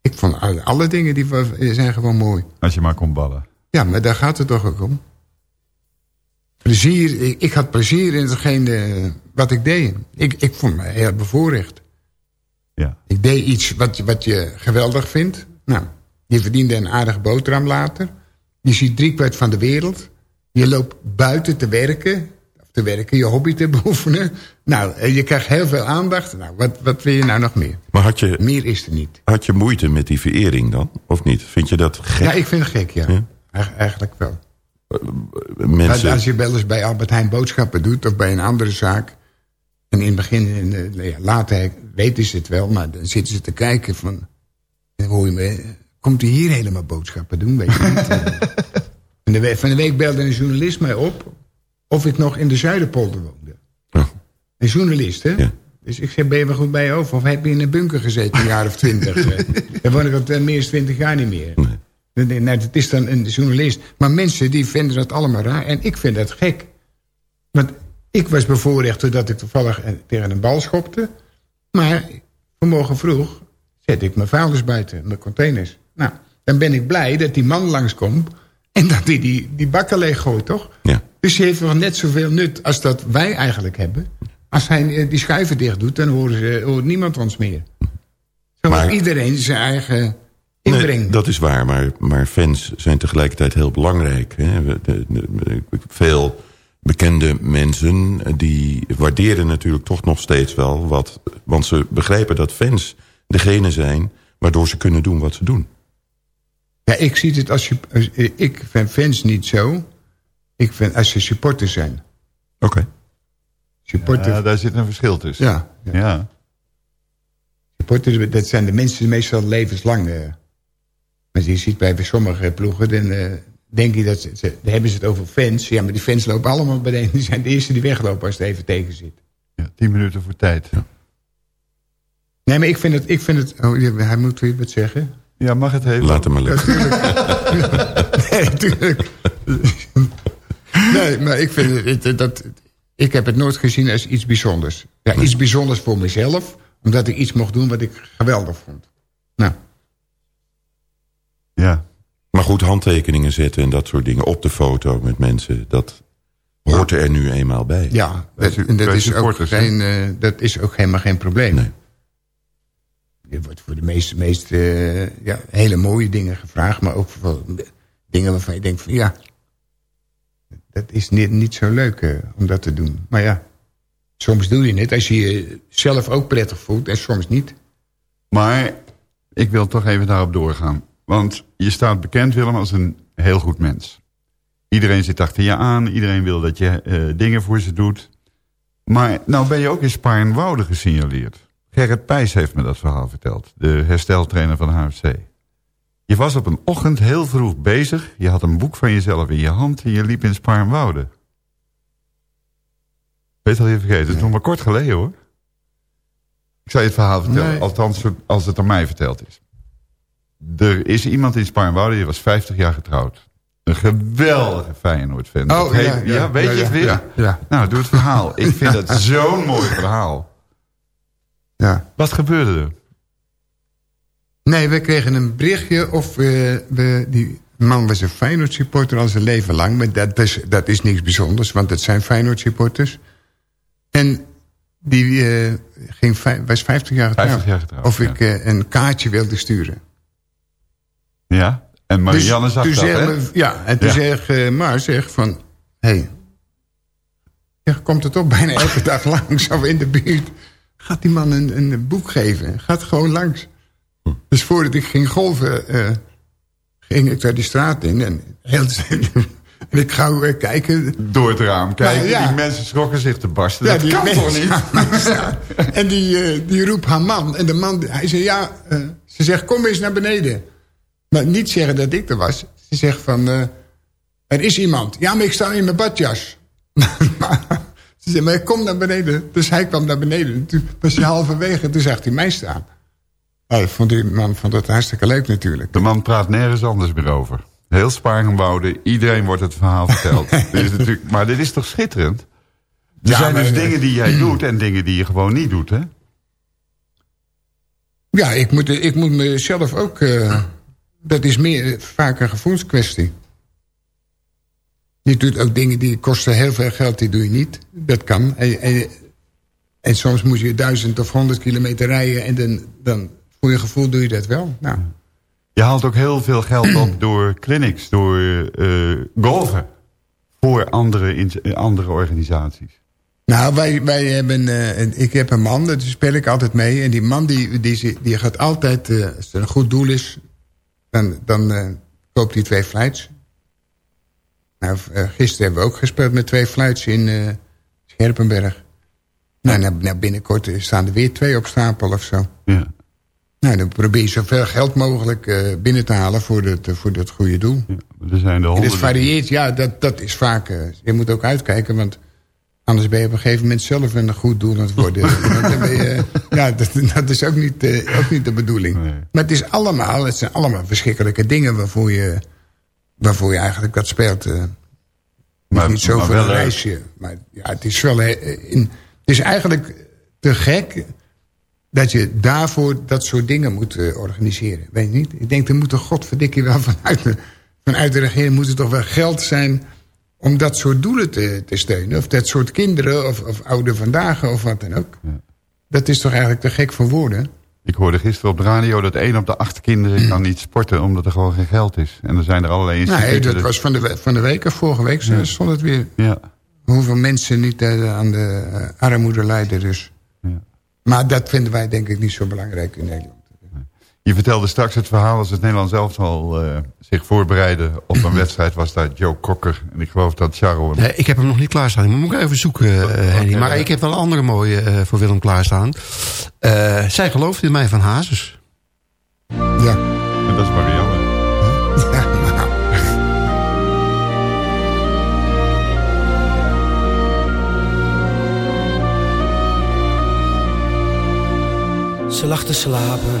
ik vond alle, alle dingen die zijn gewoon mooi. Als je maar kon ballen. Ja, maar daar gaat het toch ook om. Plezier, ik, ik had plezier in hetgeen wat ik deed. Ik, ik vond me heel bevoorrecht. Ja. Ik deed iets wat, wat je geweldig vindt. Nou, je verdiende een aardige boterham later. Je ziet driekwart van de wereld. Je loopt buiten te werken, te werken, je hobby te beoefenen. Nou, eh, je krijgt heel veel aandacht. Nou, wat, wat wil je nou nog meer? Maar had je, Meer is er niet. had je moeite met die verering dan? Of niet? Vind je dat gek? Ja, ik vind het gek, ja. Ja? Eigen- Eigenlijk wel. Mensen, Maar Als je wel eens bij Albert Heijn boodschappen doet... of bij een andere zaak... en in het begin, eh, ja, later weten ze het wel... maar dan zitten ze te kijken van... hoor je me, komt hij hier helemaal boodschappen doen? Weet je niet. En de van de week belde een journalist mij op... of ik nog in de Zuiderpolder woonde. Een journalist, hè? Dus ik zeg, ben je wel goed bij je over? Of heb je in een bunker gezeten een jaar of twintig? Dan woon ik al meer dan twintig jaar niet meer. Nee. Nou, het is dan een journalist. Maar mensen die vinden dat allemaal raar. En ik vind dat gek. Want ik was bevoorrecht doordat ik toevallig tegen een bal schopte. Maar vanmorgen vroeg zet ik mijn vuilnis buiten, mijn containers. Nou, dan ben ik blij dat die man langskomt... en dat hij die, die bakken toch? Ja. Dus hij heeft nog net zoveel nut als dat wij eigenlijk hebben. Als hij eh, die schuiven dicht doet, dan horen ze, hoort niemand ons meer. Zo Maar- iedereen zijn eigen inbreng. Nee, dat is waar, maar, maar fans zijn tegelijkertijd heel belangrijk. Hè? Veel bekende mensen die waarderen natuurlijk toch nog steeds wel wat... want ze begrijpen dat fans degene zijn waardoor ze kunnen doen wat ze doen. Ja, ik zie het als... je- als- Ik vind fans niet zo. Ik vind als ze supporters zijn. Oké. Supporter, Ja, daar zit een verschil tussen. Ja, ja. supporters, dat zijn de mensen meestal levenslang. eh. Maar je ziet bij sommige ploegen... Dan, eh, denk je dat ze, ze- dan hebben ze het over fans. Ja, maar die fans lopen allemaal beneden. Die zijn de eerste die weglopen als het even tegen zit. Ja, tien minuten voor tijd. Nee, maar ik vind het... Ik vind het oh, hij moet weer wat zeggen. Ja, mag het even? Laat hem maar lukken. Nee, natuurlijk. Nee, maar ik vind het, het- dat... Ik heb het nooit gezien als iets bijzonders. Ja, iets bijzonders voor mezelf. Omdat ik iets mocht doen wat ik geweldig vond. Nou, Ja. Maar goed, handtekeningen zetten en dat soort dingen op de foto met mensen... dat hoort er nu eenmaal bij. ja, dat, dat, is ook geen, eh, dat is ook helemaal geen probleem. Nee. Je wordt voor de meeste, meeste eh, ja, hele mooie dingen gevraagd. Maar ook voor dingen waarvan je denkt van ja... Dat is niet, niet zo leuk eh, om dat te doen. Maar ja, soms doe je het als je je zelf ook prettig voelt en soms niet. Maar ik wil toch even daarop doorgaan. Want je staat bekend, Willem, als een heel goed mens. Iedereen zit achter je aan. Iedereen wil dat je eh, dingen voor ze doet. Maar nou ben je ook in Spaarnwoude gesignaleerd. Gerrit Pijs heeft me dat verhaal verteld. De hersteltrainer van HFC. Je was op een ochtend heel vroeg bezig. Je had een boek van jezelf in je hand. En je liep in Spaarnwoude. Weet al je vergeten. Het is nog maar kort geleden hoor. Ik zal je het verhaal vertellen. Nee. Althans, als het aan mij verteld is. Er is iemand in Spaarnwoude, die was 50 jaar getrouwd. Een geweldige Feyenoord-fan. Oh, heet- ja, ja, weet ja, je het weer? Nou, doe het verhaal. Ik vind het zo'n mooi verhaal. Ja. Wat gebeurde er? Nee, we kregen een berichtje of we, we die man was een Feyenoord supporter al zijn leven lang. Maar dat is, dat is niks bijzonders, want het zijn Feyenoord supporters. En die eh, ging, was 50 jaar getrouwd. 50 jaar getrouwd, Of ja. ik eh, een kaartje wilde sturen. Ja? En Marianne Dus zag toen dat, Ja, en toen Ja. zeg Maar zeg van... Hé, hey, ja, komt er toch bijna elke dag langs of in de buurt. Gaat die man een, een boek geven? Gaat gewoon langs. Dus voordat ik ging golven, eh, ging ik daar die straat in. En, heel, en ik ga kijken. Door het raam kijken. Nou, ja. Die mensen schrokken zich te barsten. Ja, dat kan mensen toch niet? En die, eh, die roept haar man. En de man, hij zei ja, eh, ze zegt kom eens naar beneden. Maar niet zeggen dat ik er was. Ze zegt van, er is iemand. Ja, maar ik sta in mijn badjas. ze zei, maar kom naar beneden. Dus hij kwam naar beneden. Toen was hij halverwege. Toen zag hij mij staan. Oh, ik vond die man vond dat hartstikke leuk natuurlijk. De man praat nergens anders meer over. Heel Sparenwouden. Iedereen wordt het verhaal verteld. Dit is natuurlijk, maar dit is toch schitterend? Er Ja, zijn dus maar- dingen die jij doet en dingen die je gewoon niet doet, hè? Ja, ik moet, ik moet mezelf ook... eh, dat is meer eh, vaak een gevoelskwestie. Je doet ook dingen die kosten heel veel geld, die doe je niet. Dat kan. En, en, en soms moet je duizend of honderd kilometer rijden... en dan, dan voor je gevoel doe je dat wel. Nou, Je haalt ook heel veel geld op door clinics, door eh, golven. voor andere, andere organisaties? Nou, wij, wij hebben... een- ik heb een man, daar speel ik altijd mee. En die man die, die, die gaat altijd... eh, als er een goed doel is... dan, dan koopt hij twee fluits. Nou, eh, gisteren hebben we ook gespeeld met twee fluits in eh, Scherpenberg. Nou, nou, nou, binnenkort staan er weer twee op stapel of zo. Ja. Nou, dan probeer je zoveel geld mogelijk eh, binnen te halen voor dat, voor dat goede doel. Er zijn er En het honderden. varieert, ja, dat, dat is vaak... eh, je moet ook uitkijken, want anders ben je op een gegeven moment zelf een goed doel aan het worden. Dan ben je, ja, dat, dat is ook niet, eh, ook niet de bedoeling. Maar het is allemaal, het zijn allemaal verschrikkelijke dingen waarvoor je, waarvoor je eigenlijk dat speelt. eh. Maar- niet zo maar voor wel een leuk. reisje. Maar ja, het is wel... eh, in, het is eigenlijk te gek dat je daarvoor dat soort dingen moet eh, organiseren. Weet je niet? Ik denk, er moet toch godverdikkie wel vanuit de, vanuit de regering... moet er toch wel geld zijn om dat soort doelen te, te steunen. Of dat soort kinderen of, of oude vandaag of wat dan ook. Dat is toch eigenlijk te gek voor woorden. Ik hoorde gisteren op de radio dat één op de acht kinderen kan niet sporten omdat er gewoon geen geld is. En er zijn er allerlei instituten. Nee, dat was van de, van de week of vorige week Ja. stond het weer. Ja. Hoeveel mensen niet eh, aan de eh, armoede lijden dus. Maar dat vinden wij denk ik niet zo belangrijk in Nederland. Je vertelde straks het verhaal als het Nederlands elftal eh zich voorbereidde op een wedstrijd was daar Joe Cocker. En ik geloof dat Charles... Nee, ik heb hem nog niet klaarstaan. Ik moet hem even zoeken, eh, Henny. Maar ik heb wel een andere mooie eh, voor Willem klaarstaan. Eh, zij gelooft in mij van Hazes. Ja. En dat is Marianne. Ze lag te slapen.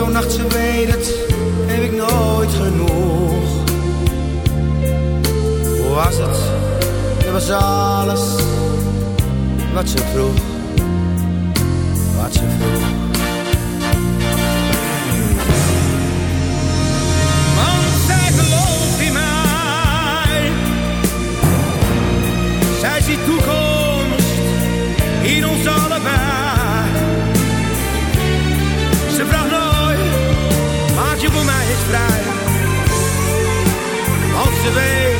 Zo'n nacht, ze weet het, heb ik nooit genoeg. Hoe was het? Het was alles wat ze vroeg. Wat ze vroeg. Want zij gelooft in mij. Zij ziet toekomst je voor mij eens vrij. Want ze weet,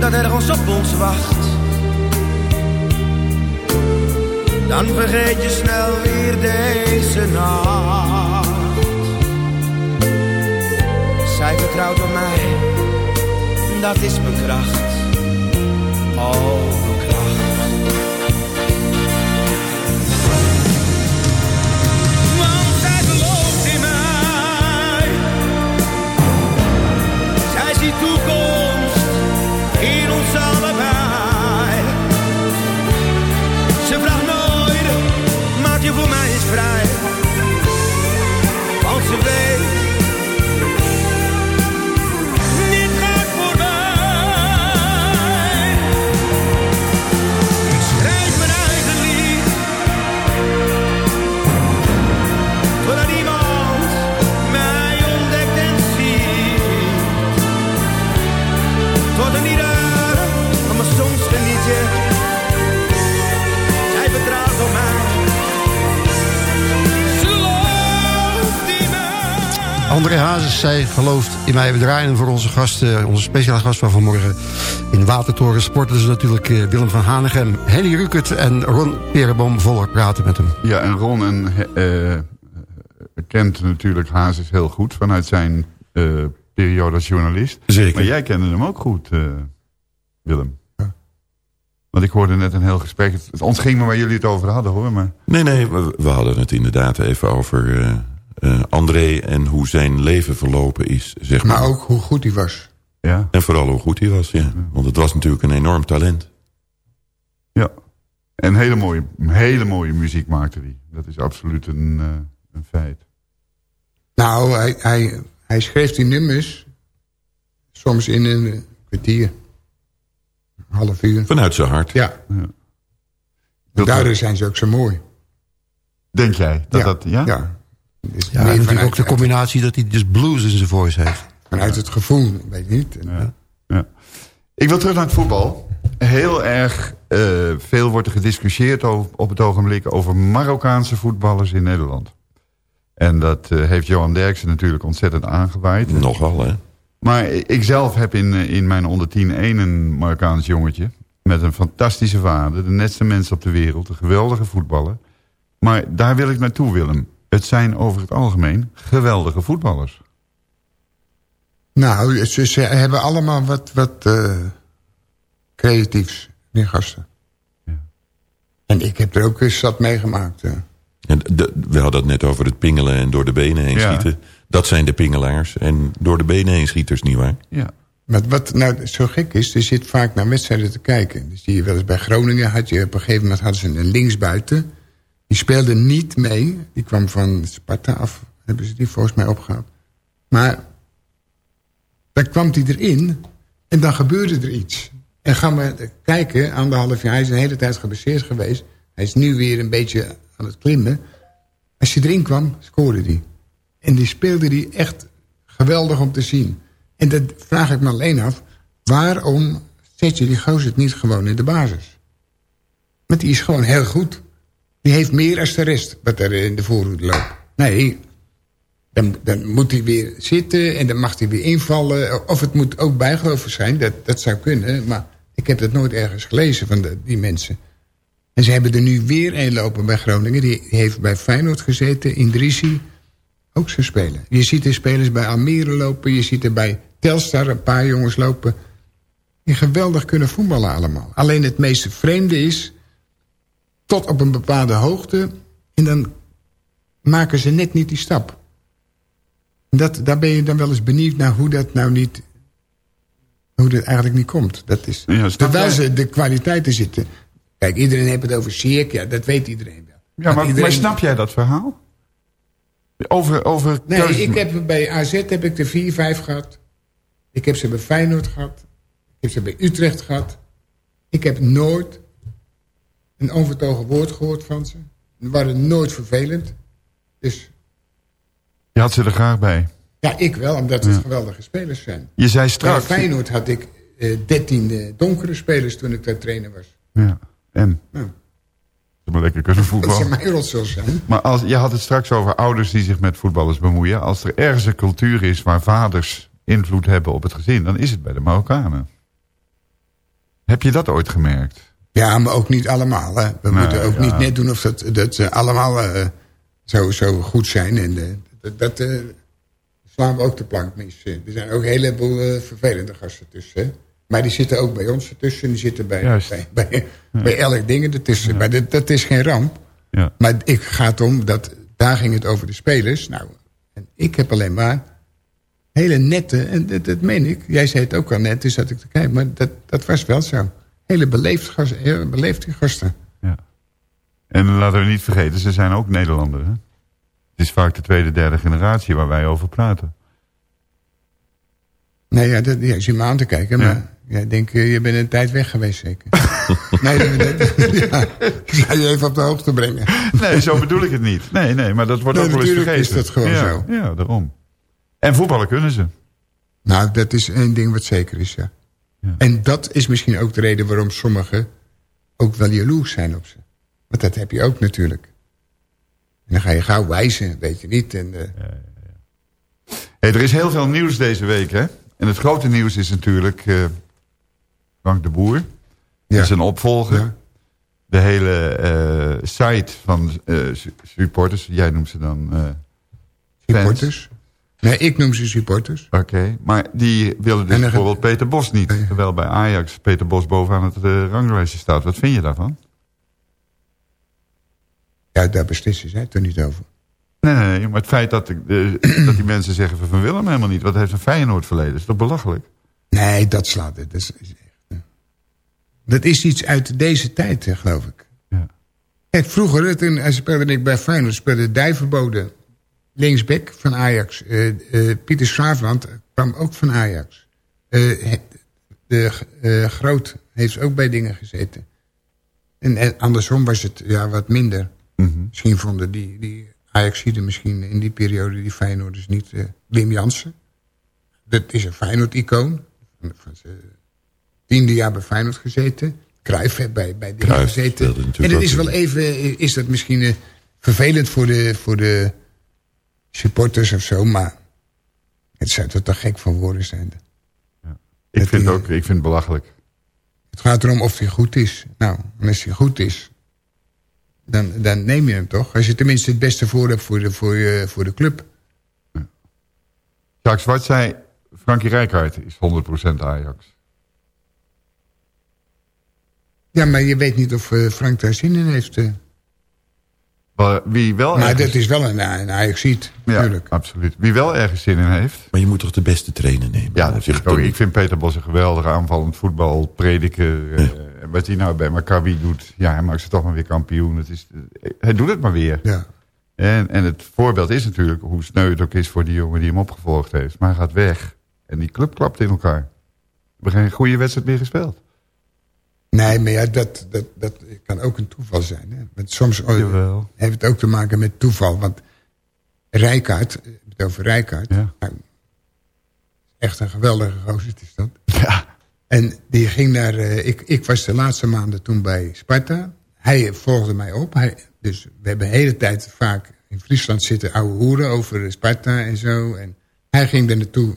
dat ergens op ons wacht. Dan vergeet je snel weer deze nacht. Zij vertrouwt op mij, dat is mijn kracht. Oh, mijn kracht. Toekomst voor André Hazes, zij gelooft in mij. We draaien voor onze gast, eh, onze speciale gast van vanmorgen... in Watertoren Sport. Dus natuurlijk eh, Willem van Hanegem, Henny Rukert en Ron Perenboom voller praten met hem. Ja, en Ron en, eh, kent natuurlijk Hazes heel goed vanuit zijn eh, periode als journalist. Zeker. Maar jij kende hem ook goed, eh, Willem. Want ik hoorde net een heel gesprek. Het, het ontging me waar jullie het over hadden hoor. Maar... Nee, nee, we, we hadden het inderdaad even over eh, eh, André en hoe zijn leven verlopen is, zeg maar. Maar ook hoe goed hij was. Ja. En vooral hoe goed hij was, ja. Want het was natuurlijk een enorm talent. Ja. En hele mooie, hele mooie muziek maakte hij. Dat is absoluut een, eh, een feit. Nou, hij, hij, hij schreef die nummers soms in een kwartier. Een half uur. Vanuit zijn hart. Ja. Dat- Daardoor zijn ze ook zo mooi. Denk jij? Dat Ja, dat, ja? ja. Dus Ja, en natuurlijk ook de combinatie dat hij dus blues in zijn voice heeft. vanuit het gevoel, weet je niet. En, Ja. Ik wil terug naar het voetbal. Heel erg eh, veel wordt er gediscussieerd over, op het ogenblik over Marokkaanse voetballers in Nederland. En dat eh, heeft Johan Derksen natuurlijk ontzettend aangewaaid. Nogal, hè? Maar ik zelf heb in, eh, in mijn onder 10 één een Marokkaans jongetje. Met een fantastische vader. De netste mens op de wereld. Een geweldige voetballer. Maar daar wil ik naartoe, Willem. Het zijn over het algemeen geweldige voetballers. Nou, ze, ze hebben allemaal wat, wat eh, creatiefs, die gasten. En ik heb er ook eens zat meegemaakt. En de- we hadden het net over het pingelen en door de benen heen Ja. schieten. Dat zijn de pingelaars en door de benen heen schieters, nietwaar? Ja. Maar wat nou zo gek is, er zit vaak naar wedstrijden te kijken. Dus die wel eens bij Groningen had je op een gegeven moment hadden ze een linksbuiten. Die speelde niet mee. Die kwam van Sparta af. Hebben ze die volgens mij opgehaald. Maar dan kwam hij erin en dan gebeurde er iets. En gaan we kijken, anderhalf jaar, hij is een hele tijd geblesseerd geweest. Hij is nu weer een beetje aan het klimmen. Als je erin kwam, scoorde hij. En die speelde die echt geweldig om te zien. En dat vraag ik me alleen af. Waarom zet je die gozer niet gewoon in de basis? Want die is gewoon heel goed. Die heeft meer als de rest wat er in de voorhoede loopt. Nee, dan, dan moet hij weer zitten en dan mag hij weer invallen. Of het moet ook bijgeloven zijn, dat, dat zou kunnen. Maar ik heb dat nooit ergens gelezen van de, die mensen. En ze hebben er nu weer een lopen bij Groningen. Die heeft bij Feyenoord gezeten, Indrisi. Ook zo spelen. Je ziet er spelers bij Almere lopen. Je ziet er bij Telstar een paar jongens lopen. Die geweldig kunnen voetballen allemaal. Alleen het meest vreemde is... tot op een bepaalde hoogte... en dan maken ze net niet die stap. Dat, daar ben je dan wel eens benieuwd naar hoe dat nou niet... hoe dat eigenlijk niet komt. Dat is, Ja, terwijl ze de kwaliteiten zitten. Kijk, iedereen heeft het over Sierk. Ja, dat weet iedereen wel. Ja, maar, iedereen- maar snap jij dat verhaal? Over, over Nee, ik heb bij AZ heb ik de 4-5 gehad. Ik heb ze bij Feyenoord gehad. Ik heb ze bij Utrecht gehad. Ik heb nooit een onvertogen woord gehoord van ze. Ze waren nooit vervelend. Dus Je had ze er graag bij. ja, ik wel, omdat het geweldige spelers zijn. Je zei Bij straks... Feyenoord had ik eh 13 donkere spelers toen ik daar trainer was. Ja, en? Ja. Ze maar lekker kunnen Dat voetballen. mijn rotsels zijn. Maar als, je had het straks over ouders die zich met voetballers bemoeien. Als er ergens een cultuur is waar vaders invloed hebben op het gezin... dan is het bij de Marokkanen. Heb je dat ooit gemerkt? Ja, maar ook niet allemaal. Hè. We Nee, moeten ook ja. niet net doen of dat, dat ze allemaal eh, zo, zo goed zijn. En eh, dat, dat eh, slaan we ook de plank mis. Eh, Er zijn ook een heleboel eh, vervelende gasten tussen. hè. Maar die zitten ook bij ons ertussen. Die zitten bij, bij, bij, bij elk ding ertussen. Maar dat, dat is geen ramp. Ja. Maar ik ga het om dat daar ging het over de spelers. Nou, en ik heb alleen maar hele nette, en dat, dat meen ik. Jij zei het ook al net, dus dat ik te kijken. Maar dat, dat was wel zo. Hele beleefd gasten, hele beleefde gasten. En laten we niet vergeten, ze zijn ook Nederlander. Hè? Het is vaak de tweede, derde generatie waar wij over praten. Nee, ja, dat, ja, zit me aan te kijken, maar jij denkt, eh, je bent een tijd weg geweest zeker. nee, dat, dat- ja, ik ga je even op de hoogte brengen. Nee, zo bedoel ik het niet. Nee, nee, maar dat wordt Nee, ook wel eens natuurlijk vergeten. is dat gewoon ja, zo. Ja, daarom. En voetballen kunnen ze. Nou, dat is één ding wat zeker is, ja. En dat is misschien ook de reden waarom sommigen ook wel jaloers zijn op ze. Want dat heb je ook natuurlijk. En dan ga je gauw wijzen, weet je niet. En, eh, Hey, er is heel veel nieuws deze week, hè? En het grote nieuws is natuurlijk eh, Frank de Boer. Ja. Is een opvolger. De hele eh, site van su- supporters, jij noemt ze dan. Supporters? Nee, ik noem ze supporters. Oké, maar die willen dus bijvoorbeeld Peter Bos niet. Terwijl bij Ajax Peter Bos bovenaan het eh, ranglijstje staat. Wat vind je daarvan? Ja, daar beslissen zij toch niet over. Nee, nee, nee, maar het feit dat, de- dat die mensen zeggen van Willem helemaal niet. Wat heeft een Feyenoord verleden? is toch belachelijk? Nee, dat slaat het. Dat is, eh, dat is iets uit deze tijd, eh, geloof ik. Ja. Kijk, vroeger, eh, toen eh, speelde ik bij Feyenoord, speelde Dijverboden, linksback van Ajax. Eh, eh, Pieter Schraafland kwam ook van Ajax. Eh, de Groot heeft ook bij dingen gezeten. En, andersom was het ja, wat minder. Misschien vonden die, die Ajaxiden misschien in die periode die Feyenoorders niet... Wim Jansen. Dat is een Feyenoord-icoon. Van zijn tiende jaar bij Feyenoord gezeten. Cruijff heeft bij, bij dingen Cruijff gezeten. En ook is wel even... Is dat misschien vervelend voor de, voor de supporters of zo. Maar het zou er toch gek van woorden zijn. Ik vind, het ook, ik vind het belachelijk. Het gaat erom of hij goed is. Nou, en als hij goed is, dan, dan neem je hem toch. Als je tenminste het beste voor hebt voor de, voor je, voor de club. Jacques Zwart zei, Frankie Rijkaard is 100% Ajax. Ja, maar je weet niet of eh, Frank daar zin in heeft. Maar wie wel Maar ergens- dat is wel een, een Ajaxiet, Ja, natuurlijk. absoluut. Wie wel ergens zin in heeft... Maar je moet toch de beste trainer nemen? Ja, dat vind ik ook. Ik vind Peter Bos een geweldige aanvallend voetbal, prediker. eh, wat hij nou bij Maccabi doet, ja, hij maakt ze toch maar weer kampioen. Het is, hij doet het maar weer. Ja. En, en het voorbeeld is natuurlijk hoe sneu het ook is voor die jongen die hem opgevolgd heeft. Maar hij gaat weg en die club klapt in elkaar. We hebben geen goede wedstrijd meer gespeeld. Nee, maar ja, dat, dat, dat kan ook een toeval zijn. Hè? Want soms oh, Jawel. heeft het ook te maken met toeval. Want Rijkaard, heb het over Rijkaard. Ja. nou, echt een geweldige gozer is dat. En die ging naar... eh, ik, ik was de laatste maanden toen bij Sparta. Hij volgde mij op. Hij, dus we hebben de hele tijd vaak in Friesland zitten ouwe hoeren over Sparta en zo. En hij ging er naartoe.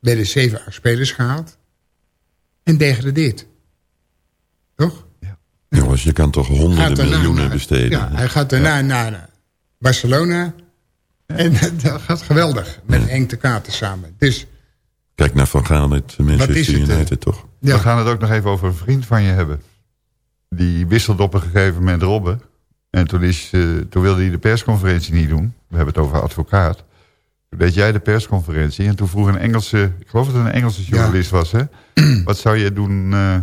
Werden zeven acht spelers gehaald. En degradeert. Toch? Jongens, je kan toch honderden miljoenen naar- besteden. Ja, hij gaat daarna naar Barcelona. En dat gaat geweldig. Met Henk de Katen samen. Dus Kijk naar Van Gaal met Manchester het, eh? United, toch? We gaan het ook nog even over een vriend van je hebben. Die wisselde op een gegeven moment Robben. En toen, is, eh, toen wilde hij de persconferentie niet doen. We hebben het over advocaat. Toen deed jij de persconferentie. En toen vroeg een Engelse, ik geloof dat het een Engelse journalist was. Hè? Wat zou je doen eh,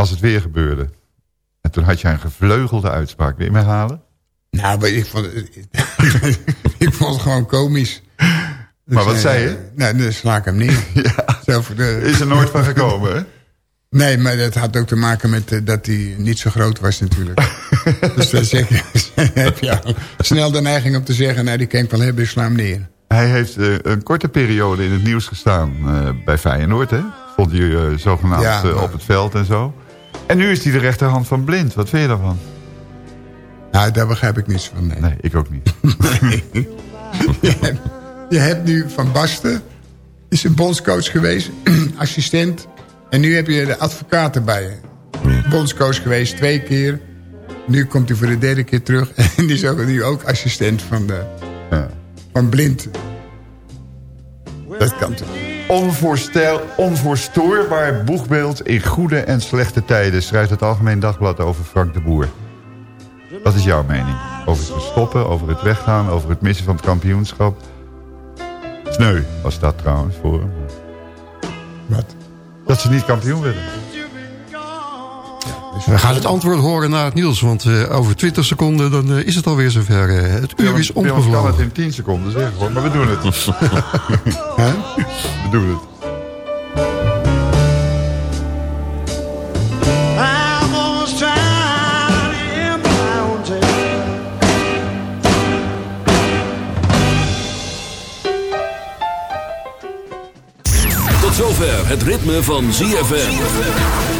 als het weer gebeurde? En toen had jij een gevleugelde uitspraak. Wil je me halen? Nou, ik vond, het- ik vond het gewoon komisch. Maar wat Dus, zei eh, je? Nou, dan sla ik hem voor de... Is er nooit van gekomen, hè? Nee, maar dat had ook te maken met eh, dat hij niet zo groot was natuurlijk. dus dan zeg je, heb je snel de neiging om te zeggen... nou, die kan ik wel hebben, sla hem neer. Hij heeft eh, een korte periode in het nieuws gestaan bij Feyenoord. Hè? Vond je eh, zogenaamd Ja, maar- op het veld en zo. En nu is hij de rechterhand van Blind. Wat vind je daarvan? Nou, daar begrijp ik niets van, nee. Nee, ik ook niet. je, hebt, je hebt nu Van Basten, is een bondscoach geweest, assistent. En nu heb je de advocaat erbij. Bondscoach geweest twee keer. Nu komt hij voor de derde keer terug. En die is ook, nu ook assistent van, de, van Blind. Dat kan toch Onvoorstel, onvoorstoorbaar boegbeeld in goede en slechte tijden... schrijft het Algemeen Dagblad over Frank de Boer. Wat is jouw mening? Over het stoppen, over het weggaan, over het missen van het kampioenschap? Sneu was dat trouwens voor hem. Wat? Dat ze niet kampioen werden. We gaan het antwoord horen na het nieuws, want eh, over 20 seconden dan eh, is het alweer zover. eh, het uur is Willem kan het omgevlogen. in 10 seconden zeggen, hoor, maar we doen het. we doen het. Tot zover het ritme van ZFM.